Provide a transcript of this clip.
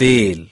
tail